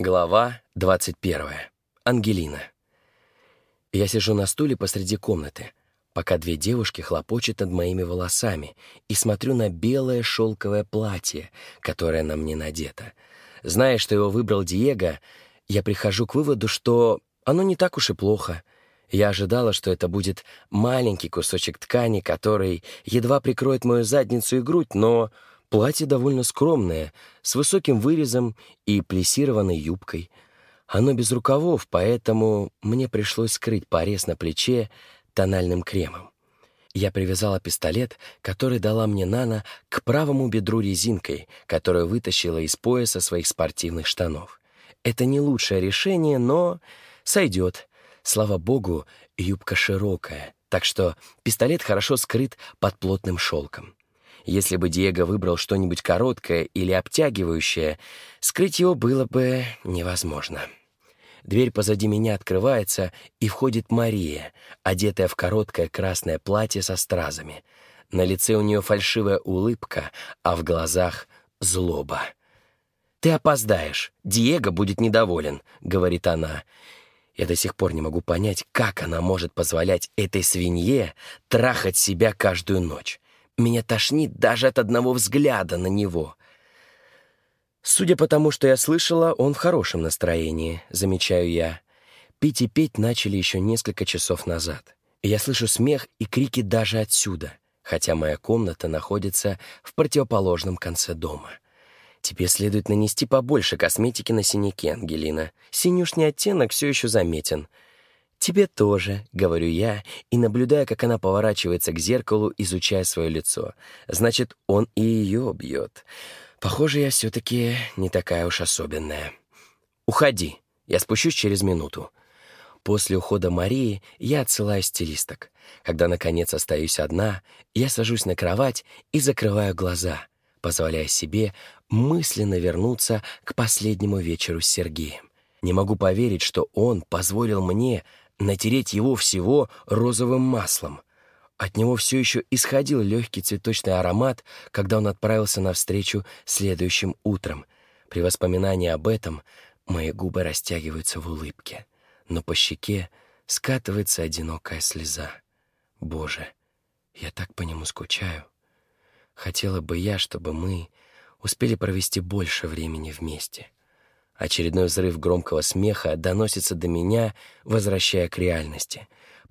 Глава 21. Ангелина. Я сижу на стуле посреди комнаты, пока две девушки хлопочут над моими волосами и смотрю на белое шелковое платье, которое на мне надето. Зная, что его выбрал Диего, я прихожу к выводу, что оно не так уж и плохо. Я ожидала, что это будет маленький кусочек ткани, который едва прикроет мою задницу и грудь, но Платье довольно скромное, с высоким вырезом и плессированной юбкой. Оно без рукавов, поэтому мне пришлось скрыть порез на плече тональным кремом. Я привязала пистолет, который дала мне Нана, к правому бедру резинкой, которую вытащила из пояса своих спортивных штанов. Это не лучшее решение, но сойдет. Слава богу, юбка широкая, так что пистолет хорошо скрыт под плотным шелком. Если бы Диего выбрал что-нибудь короткое или обтягивающее, скрыть его было бы невозможно. Дверь позади меня открывается, и входит Мария, одетая в короткое красное платье со стразами. На лице у нее фальшивая улыбка, а в глазах — злоба. «Ты опоздаешь. Диего будет недоволен», — говорит она. Я до сих пор не могу понять, как она может позволять этой свинье трахать себя каждую ночь. Меня тошнит даже от одного взгляда на него. Судя по тому, что я слышала, он в хорошем настроении, замечаю я. Пить и петь начали еще несколько часов назад. я слышу смех и крики даже отсюда, хотя моя комната находится в противоположном конце дома. Тебе следует нанести побольше косметики на синяки, Ангелина. Синюшный оттенок все еще заметен — «Тебе тоже», — говорю я, и наблюдая, как она поворачивается к зеркалу, изучая свое лицо. «Значит, он и ее бьет. Похоже, я все-таки не такая уж особенная». «Уходи, я спущусь через минуту». После ухода Марии я отсылаю стилисток. Когда, наконец, остаюсь одна, я сажусь на кровать и закрываю глаза, позволяя себе мысленно вернуться к последнему вечеру с Сергеем. Не могу поверить, что он позволил мне натереть его всего розовым маслом. От него все еще исходил легкий цветочный аромат, когда он отправился навстречу следующим утром. При воспоминании об этом мои губы растягиваются в улыбке, но по щеке скатывается одинокая слеза. Боже, я так по нему скучаю. Хотела бы я, чтобы мы успели провести больше времени вместе. Очередной взрыв громкого смеха доносится до меня, возвращая к реальности.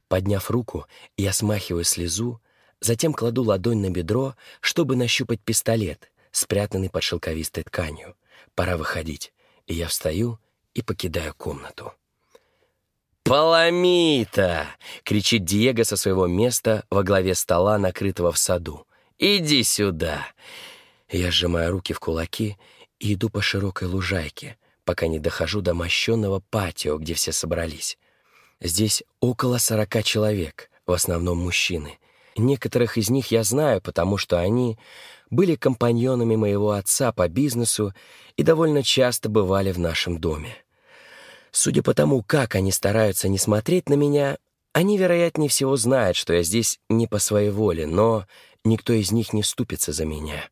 Подняв руку, я смахиваю слезу, затем кладу ладонь на бедро, чтобы нащупать пистолет, спрятанный под шелковистой тканью. Пора выходить, и я встаю и покидаю комнату. «Паламита!» — кричит Диего со своего места во главе стола, накрытого в саду. «Иди сюда!» Я сжимаю руки в кулаки и иду по широкой лужайке — пока не дохожу до мощенного патио, где все собрались. Здесь около сорока человек, в основном мужчины. Некоторых из них я знаю, потому что они были компаньонами моего отца по бизнесу и довольно часто бывали в нашем доме. Судя по тому, как они стараются не смотреть на меня, они, вероятнее всего, знают, что я здесь не по своей воле, но никто из них не вступится за меня.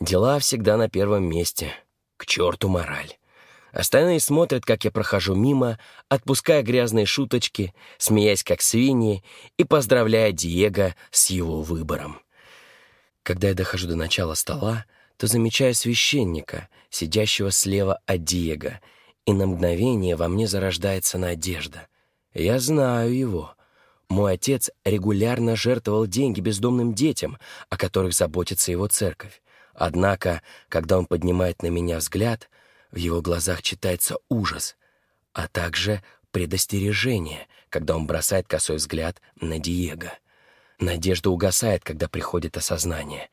Дела всегда на первом месте — к черту мораль. Остальные смотрят, как я прохожу мимо, отпуская грязные шуточки, смеясь как свиньи и поздравляя Диего с его выбором. Когда я дохожу до начала стола, то замечаю священника, сидящего слева от Диего, и на мгновение во мне зарождается надежда. Я знаю его. Мой отец регулярно жертвовал деньги бездомным детям, о которых заботится его церковь. Однако, когда он поднимает на меня взгляд, в его глазах читается ужас, а также предостережение, когда он бросает косой взгляд на Диего. Надежда угасает, когда приходит осознание.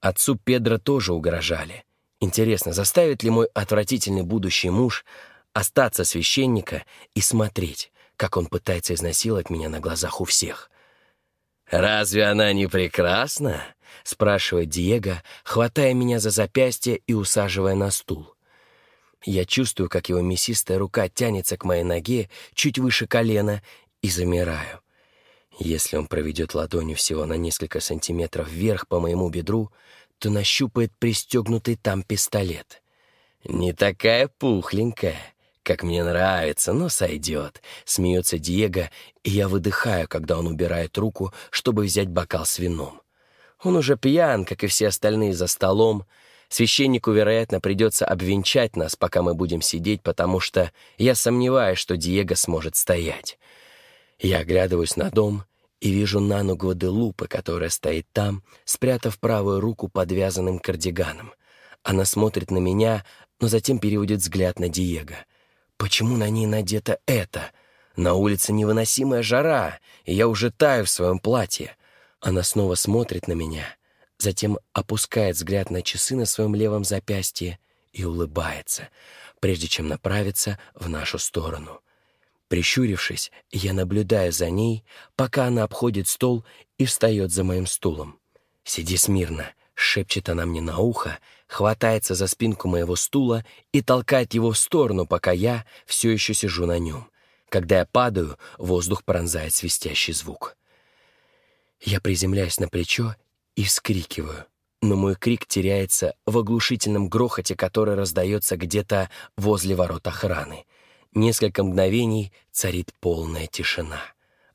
Отцу Педро тоже угрожали. Интересно, заставит ли мой отвратительный будущий муж остаться священника и смотреть, как он пытается изнасиловать меня на глазах у всех? «Разве она не прекрасна?» — спрашивает Диего, хватая меня за запястье и усаживая на стул. Я чувствую, как его мясистая рука тянется к моей ноге чуть выше колена и замираю. Если он проведет ладонью всего на несколько сантиметров вверх по моему бедру, то нащупает пристегнутый там пистолет. «Не такая пухленькая, как мне нравится, но сойдет», — смеется Диего, и я выдыхаю, когда он убирает руку, чтобы взять бокал с вином. Он уже пьян, как и все остальные за столом. Священнику, вероятно, придется обвенчать нас, пока мы будем сидеть, потому что я сомневаюсь, что Диего сможет стоять. Я оглядываюсь на дом и вижу Нану Гваделупы, которая стоит там, спрятав правую руку подвязанным кардиганом. Она смотрит на меня, но затем переводит взгляд на Диего. Почему на ней надето это? На улице невыносимая жара, и я уже таю в своем платье. Она снова смотрит на меня, затем опускает взгляд на часы на своем левом запястье и улыбается, прежде чем направиться в нашу сторону. Прищурившись, я наблюдаю за ней, пока она обходит стол и встает за моим стулом. «Сиди смирно», — шепчет она мне на ухо, хватается за спинку моего стула и толкает его в сторону, пока я все еще сижу на нем. Когда я падаю, воздух пронзает свистящий звук. Я приземляюсь на плечо и вскрикиваю, но мой крик теряется в оглушительном грохоте, который раздается где-то возле ворот охраны. Несколько мгновений царит полная тишина.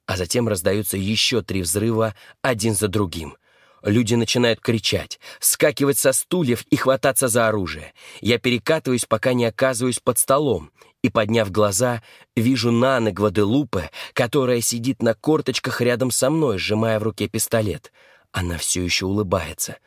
А затем раздаются еще три взрыва, один за другим. Люди начинают кричать, вскакивать со стульев и хвататься за оружие. Я перекатываюсь, пока не оказываюсь под столом, и, подняв глаза, вижу Наны Гваделупе, которая сидит на корточках рядом со мной, сжимая в руке пистолет. Она все еще улыбается.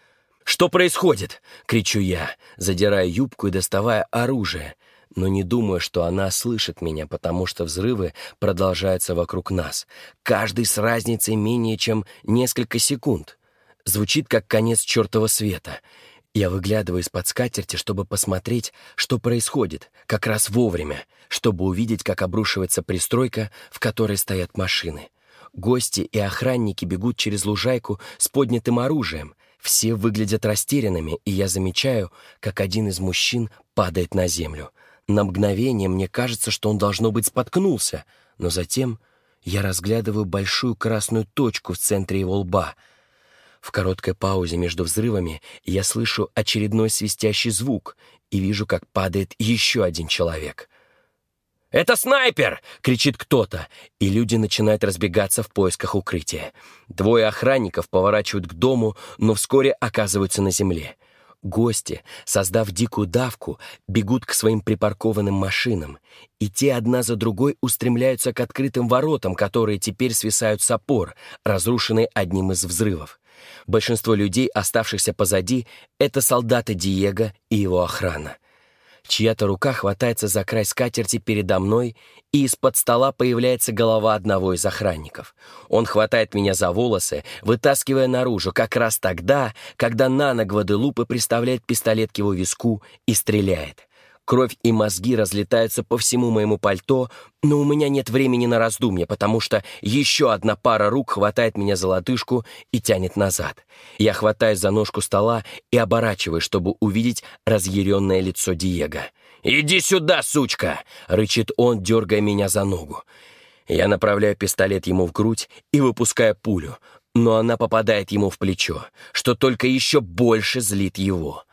«Что происходит?» — кричу я, задирая юбку и доставая оружие, но не думаю, что она слышит меня, потому что взрывы продолжаются вокруг нас, каждый с разницей менее чем несколько секунд. Звучит как конец чертова света — я выглядываю из-под скатерти, чтобы посмотреть, что происходит, как раз вовремя, чтобы увидеть, как обрушивается пристройка, в которой стоят машины. Гости и охранники бегут через лужайку с поднятым оружием. Все выглядят растерянными, и я замечаю, как один из мужчин падает на землю. На мгновение мне кажется, что он, должно быть, споткнулся, но затем я разглядываю большую красную точку в центре его лба — в короткой паузе между взрывами я слышу очередной свистящий звук и вижу, как падает еще один человек. «Это снайпер!» — кричит кто-то, и люди начинают разбегаться в поисках укрытия. Двое охранников поворачивают к дому, но вскоре оказываются на земле. Гости, создав дикую давку, бегут к своим припаркованным машинам, и те одна за другой устремляются к открытым воротам, которые теперь свисают с опор, разрушенные одним из взрывов. Большинство людей, оставшихся позади, это солдаты Диего и его охрана. Чья-то рука хватается за край скатерти передо мной, и из-под стола появляется голова одного из охранников. Он хватает меня за волосы, вытаскивая наружу, как раз тогда, когда Нана Гваделупы приставляет пистолет к его виску и стреляет. Кровь и мозги разлетаются по всему моему пальто, но у меня нет времени на раздумья, потому что еще одна пара рук хватает меня за лодыжку и тянет назад. Я хватаюсь за ножку стола и оборачиваюсь, чтобы увидеть разъяренное лицо Диего. «Иди сюда, сучка!» — рычит он, дергая меня за ногу. Я направляю пистолет ему в грудь и выпускаю пулю, но она попадает ему в плечо, что только еще больше злит его.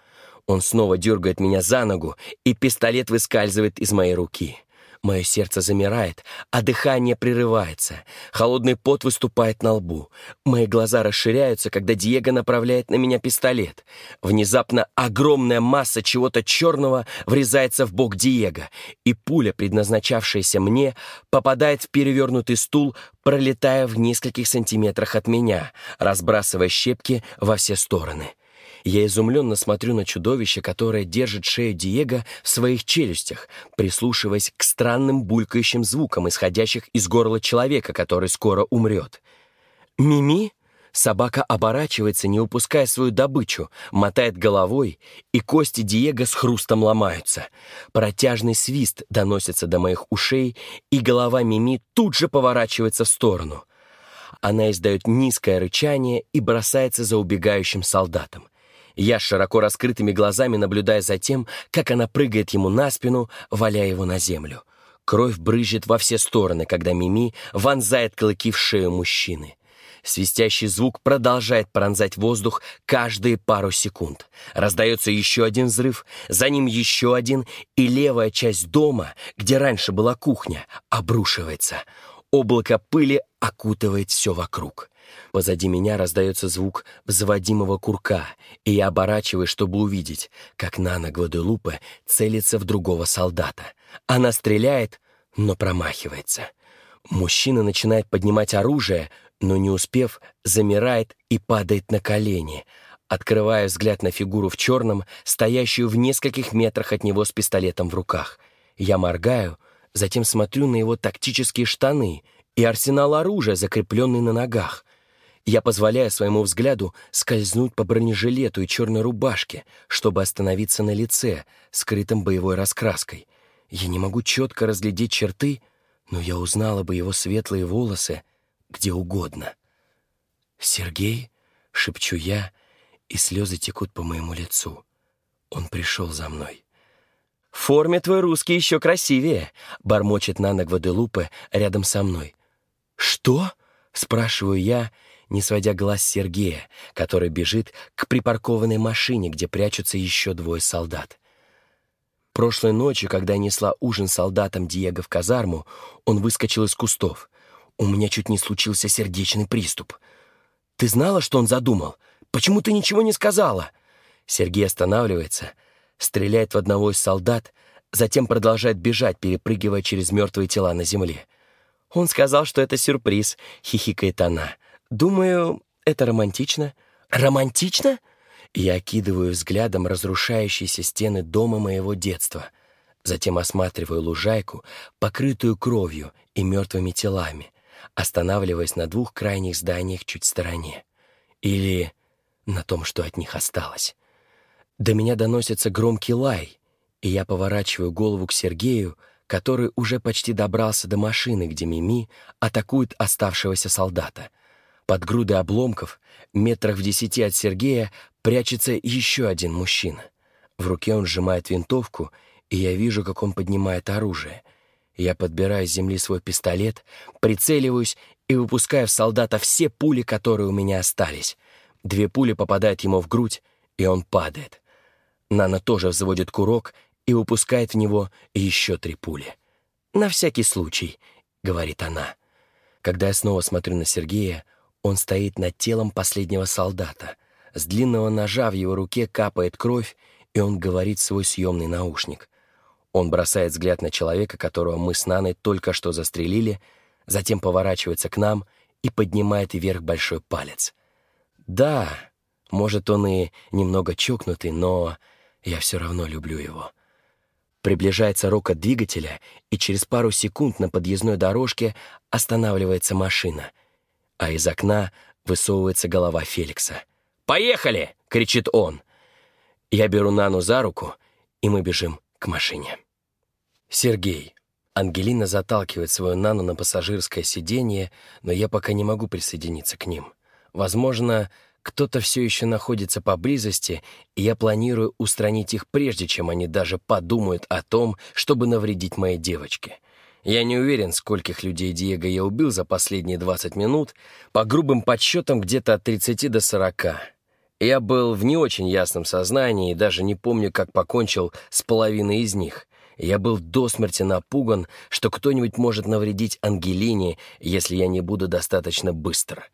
Он снова дергает меня за ногу, и пистолет выскальзывает из моей руки. Мое сердце замирает, а дыхание прерывается. Холодный пот выступает на лбу. Мои глаза расширяются, когда Диего направляет на меня пистолет. Внезапно огромная масса чего-то черного врезается в бок Диего, и пуля, предназначавшаяся мне, попадает в перевернутый стул, пролетая в нескольких сантиметрах от меня, разбрасывая щепки во все стороны. Я изумленно смотрю на чудовище, которое держит шею Диего в своих челюстях, прислушиваясь к странным булькающим звукам, исходящих из горла человека, который скоро умрет. «Мими?» Собака оборачивается, не упуская свою добычу, мотает головой, и кости Диего с хрустом ломаются. Протяжный свист доносится до моих ушей, и голова Мими тут же поворачивается в сторону. Она издает низкое рычание и бросается за убегающим солдатом. Я широко раскрытыми глазами наблюдая за тем, как она прыгает ему на спину, валяя его на землю. Кровь брызжет во все стороны, когда Мими вонзает клыки в шею мужчины. Свистящий звук продолжает пронзать воздух каждые пару секунд. Раздается еще один взрыв, за ним еще один, и левая часть дома, где раньше была кухня, обрушивается. Облако пыли окутывает все вокруг. Позади меня раздается звук взводимого курка, и я оборачиваюсь, чтобы увидеть, как Нана Гваделупе целится в другого солдата. Она стреляет, но промахивается. Мужчина начинает поднимать оружие, но не успев, замирает и падает на колени, открывая взгляд на фигуру в черном, стоящую в нескольких метрах от него с пистолетом в руках. Я моргаю, затем смотрю на его тактические штаны и арсенал оружия, закрепленный на ногах. Я позволяю своему взгляду скользнуть по бронежилету и черной рубашке, чтобы остановиться на лице, скрытом боевой раскраской. Я не могу четко разглядеть черты, но я узнала бы его светлые волосы где угодно. «Сергей?» — шепчу я, и слезы текут по моему лицу. Он пришел за мной. «В форме твой русский еще красивее», — бормочет Нана Гваделупе рядом со мной. «Что?» — спрашиваю я, не сводя глаз Сергея, который бежит к припаркованной машине, где прячутся еще двое солдат. Прошлой ночью, когда я несла ужин солдатам Диего в казарму, он выскочил из кустов. У меня чуть не случился сердечный приступ. «Ты знала, что он задумал? Почему ты ничего не сказала?» Сергей останавливается, стреляет в одного из солдат, затем продолжает бежать, перепрыгивая через мертвые тела на земле. «Он сказал, что это сюрприз», — хихикает она. «Думаю, это романтично». «Романтично?» Я окидываю взглядом разрушающиеся стены дома моего детства. Затем осматриваю лужайку, покрытую кровью и мертвыми телами, останавливаясь на двух крайних зданиях чуть в стороне. Или на том, что от них осталось. До меня доносится громкий лай, и я поворачиваю голову к Сергею, который уже почти добрался до машины, где Мими атакует оставшегося солдата. Под грудой обломков, метрах в десяти от Сергея, прячется еще один мужчина. В руке он сжимает винтовку, и я вижу, как он поднимает оружие. Я подбираю с земли свой пистолет, прицеливаюсь и выпускаю в солдата все пули, которые у меня остались. Две пули попадают ему в грудь, и он падает. Нана тоже взводит курок и выпускает в него еще три пули. «На всякий случай», — говорит она. Когда я снова смотрю на Сергея, он стоит над телом последнего солдата. С длинного ножа в его руке капает кровь, и он говорит свой съемный наушник. Он бросает взгляд на человека, которого мы с Наной только что застрелили, затем поворачивается к нам и поднимает вверх большой палец. Да, может, он и немного чокнутый, но я все равно люблю его. Приближается рокот двигателя, и через пару секунд на подъездной дорожке останавливается машина, а из окна высовывается голова Феликса. «Поехали!» — кричит он. Я беру Нану за руку, и мы бежим к машине. Сергей. Ангелина заталкивает свою Нану на пассажирское сиденье, но я пока не могу присоединиться к ним. Возможно, кто-то все еще находится поблизости, и я планирую устранить их прежде, чем они даже подумают о том, чтобы навредить моей девочке. Я не уверен, скольких людей Диего я убил за последние 20 минут, по грубым подсчетам где-то от 30 до 40. Я был в не очень ясном сознании и даже не помню, как покончил с половиной из них. Я был до смерти напуган, что кто-нибудь может навредить Ангелине, если я не буду достаточно быстр.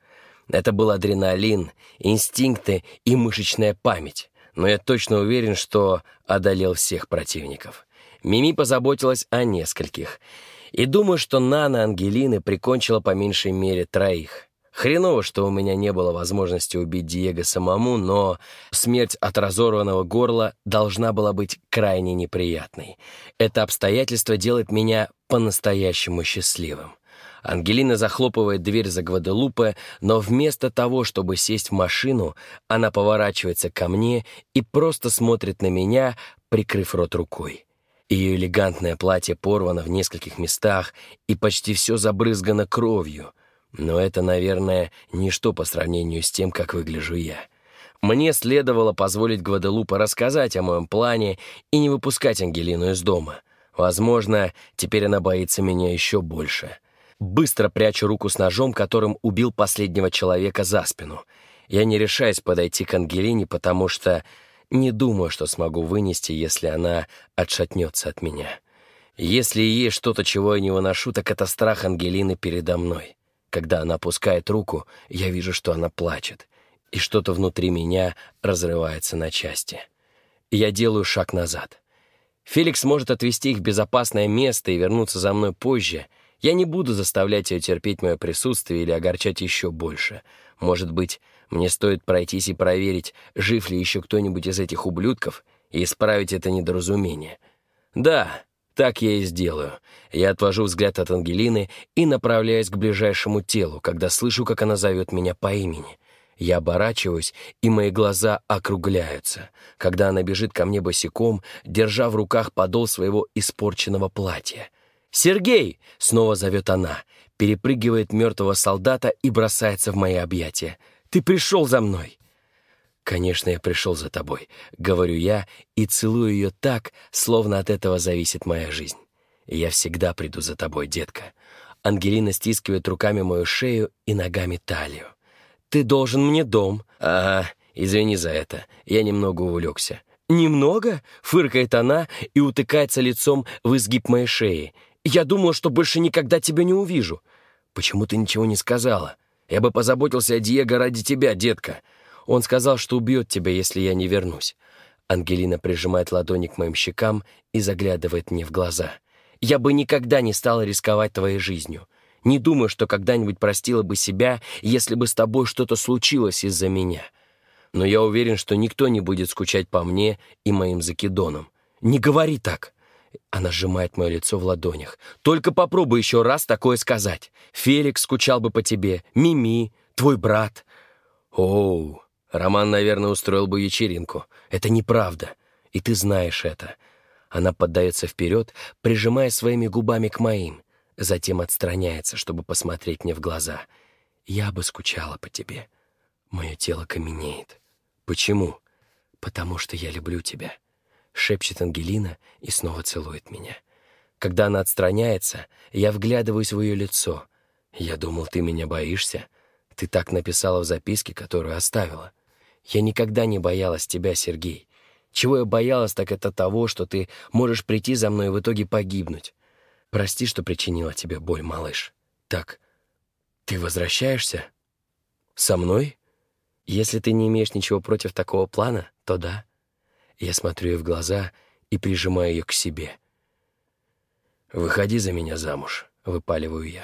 Это был адреналин, инстинкты и мышечная память. Но я точно уверен, что одолел всех противников. Мими позаботилась о нескольких. И думаю, что Нана Ангелины прикончила по меньшей мере троих. Хреново, что у меня не было возможности убить Диего самому, но смерть от разорванного горла должна была быть крайне неприятной. Это обстоятельство делает меня по-настоящему счастливым. Ангелина захлопывает дверь за Гваделупе, но вместо того, чтобы сесть в машину, она поворачивается ко мне и просто смотрит на меня, прикрыв рот рукой. Ее элегантное платье порвано в нескольких местах, и почти все забрызгано кровью. Но это, наверное, ничто по сравнению с тем, как выгляжу я. Мне следовало позволить Гваделупе рассказать о моем плане и не выпускать Ангелину из дома. Возможно, теперь она боится меня еще больше. быстро прячу руку с ножом, которым убил последнего человека за спину. Я не решаюсь подойти к Ангелине, потому что не думаю, что смогу вынести, если она отшатнется от меня. Если есть что-то, чего я не выношу, так это страх Ангелины передо мной. Когда она опускает руку, я вижу, что она плачет, и что-то внутри меня разрывается на части. Я делаю шаг назад. Феликс может отвезти их в безопасное место и вернуться за мной позже. Я не буду заставлять ее терпеть мое присутствие или огорчать еще больше. Может быть, мне стоит пройтись и проверить, жив ли еще кто-нибудь из этих ублюдков, и исправить это недоразумение. Да, так я и сделаю. Я отвожу взгляд от Ангелины и направляюсь к ближайшему телу, когда слышу, как она зовет меня по имени. Я оборачиваюсь, и мои глаза округляются, когда она бежит ко мне босиком, держа в руках подол своего испорченного платья. «Сергей!» — снова зовет она, перепрыгивает мертвого солдата и бросается в мои объятия. «Ты пришел за мной!» «Конечно, я пришел за тобой», — говорю я и целую ее так, словно от этого зависит моя жизнь. «Я всегда приду за тобой, детка». Ангелина стискивает руками мою шею и ногами талию. «Ты должен мне дом». «Ага, извини за это, я немного увлекся». «Немного?» — фыркает она и утыкается лицом в изгиб моей шеи. «Я думала, что больше никогда тебя не увижу». «Почему ты ничего не сказала? Я бы позаботился о Диего ради тебя, детка. Он сказал, что убьет тебя, если я не вернусь». Ангелина прижимает ладони к моим щекам и заглядывает мне в глаза. «Я бы никогда не стала рисковать твоей жизнью. Не думаю, что когда-нибудь простила бы себя, если бы с тобой что-то случилось из-за меня. Но я уверен, что никто не будет скучать по мне и моим закидонам. Не говори так!» Она сжимает мое лицо в ладонях. «Только попробуй еще раз такое сказать. Феликс скучал бы по тебе, Мими, твой брат». «Оу, Роман, наверное, устроил бы вечеринку. Это неправда, и ты знаешь это». Она поддается вперед, прижимая своими губами к моим затем отстраняется, чтобы посмотреть мне в глаза. «Я бы скучала по тебе. Мое тело каменеет. Почему? Потому что я люблю тебя», — шепчет Ангелина и снова целует меня. Когда она отстраняется, я вглядываюсь в ее лицо. «Я думал, ты меня боишься. Ты так написала в записке, которую оставила. Я никогда не боялась тебя, Сергей. Чего я боялась, так это того, что ты можешь прийти за мной и в итоге погибнуть. Прости, что причинила тебе боль, малыш. Так, ты возвращаешься? Со мной? Если ты не имеешь ничего против такого плана, то да. Я смотрю ей в глаза и прижимаю ее к себе. «Выходи за меня замуж», — выпаливаю я.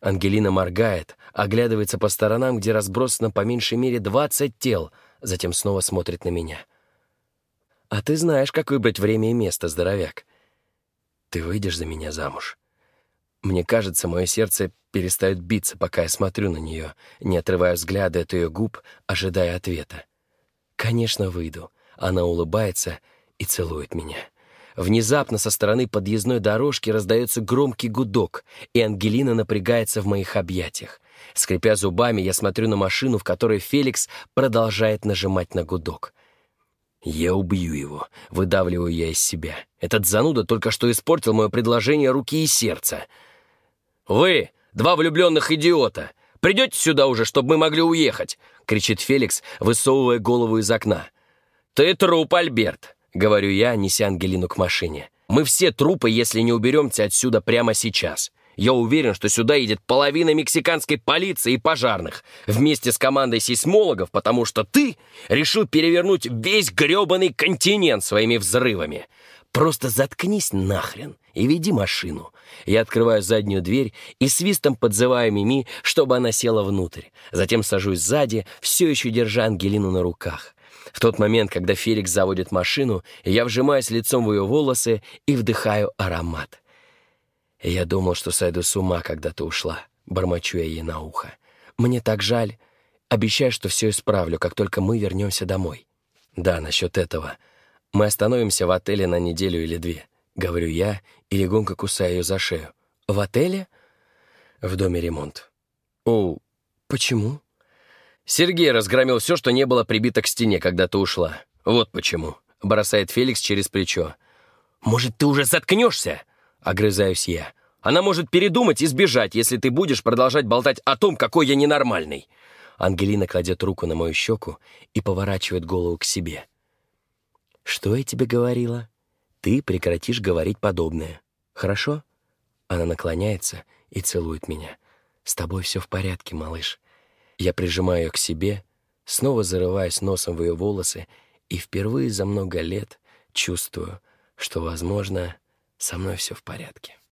Ангелина моргает, оглядывается по сторонам, где разбросано по меньшей мере двадцать тел, затем снова смотрит на меня. «А ты знаешь, как выбрать время и место, здоровяк. Ты выйдешь за меня замуж?» Мне кажется, мое сердце перестает биться, пока я смотрю на нее, не отрывая взгляда от ее губ, ожидая ответа. «Конечно, выйду». Она улыбается и целует меня. Внезапно со стороны подъездной дорожки раздается громкий гудок, и Ангелина напрягается в моих объятиях. Скрипя зубами, я смотрю на машину, в которой Феликс продолжает нажимать на гудок. «Я убью его», — выдавливаю я из себя. Этот зануда только что испортил мое предложение руки и сердца. «Вы, два влюбленных идиота, придете сюда уже, чтобы мы могли уехать?» — кричит Феликс, высовывая голову из окна. «Ты труп, Альберт», — говорю я, неся Ангелину к машине. «Мы все трупы, если не уберемся отсюда прямо сейчас. Я уверен, что сюда едет половина мексиканской полиции и пожарных вместе с командой сейсмологов, потому что ты решил перевернуть весь грёбаный континент своими взрывами. Просто заткнись нахрен и веди машину. Я открываю заднюю дверь и свистом подзываю Мими, чтобы она села внутрь. Затем сажусь сзади, все еще держа Ангелину на руках. В тот момент, когда Феликс заводит машину, я вжимаюсь лицом в ее волосы и вдыхаю аромат. «Я думал, что сойду с ума, когда ты ушла», — бормочу я ей на ухо. «Мне так жаль. Обещаю, что все исправлю, как только мы вернемся домой». «Да, насчет этого. Мы остановимся в отеле на неделю или две», — говорю я и легонько кусаю ее за шею. «В отеле?» «В доме ремонт». «О, почему?» «Сергей разгромил все, что не было прибито к стене, когда ты ушла. Вот почему», — бросает Феликс через плечо. «Может, ты уже заткнешься?» — огрызаюсь я. Она может передумать и сбежать, если ты будешь продолжать болтать о том, какой я ненормальный». Ангелина кладет руку на мою щеку и поворачивает голову к себе. «Что я тебе говорила? Ты прекратишь говорить подобное. Хорошо?» Она наклоняется и целует меня. «С тобой все в порядке, малыш». Я прижимаю ее к себе, снова зарываясь носом в ее волосы, и впервые за много лет чувствую, что, возможно, со мной все в порядке.